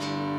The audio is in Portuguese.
tchau.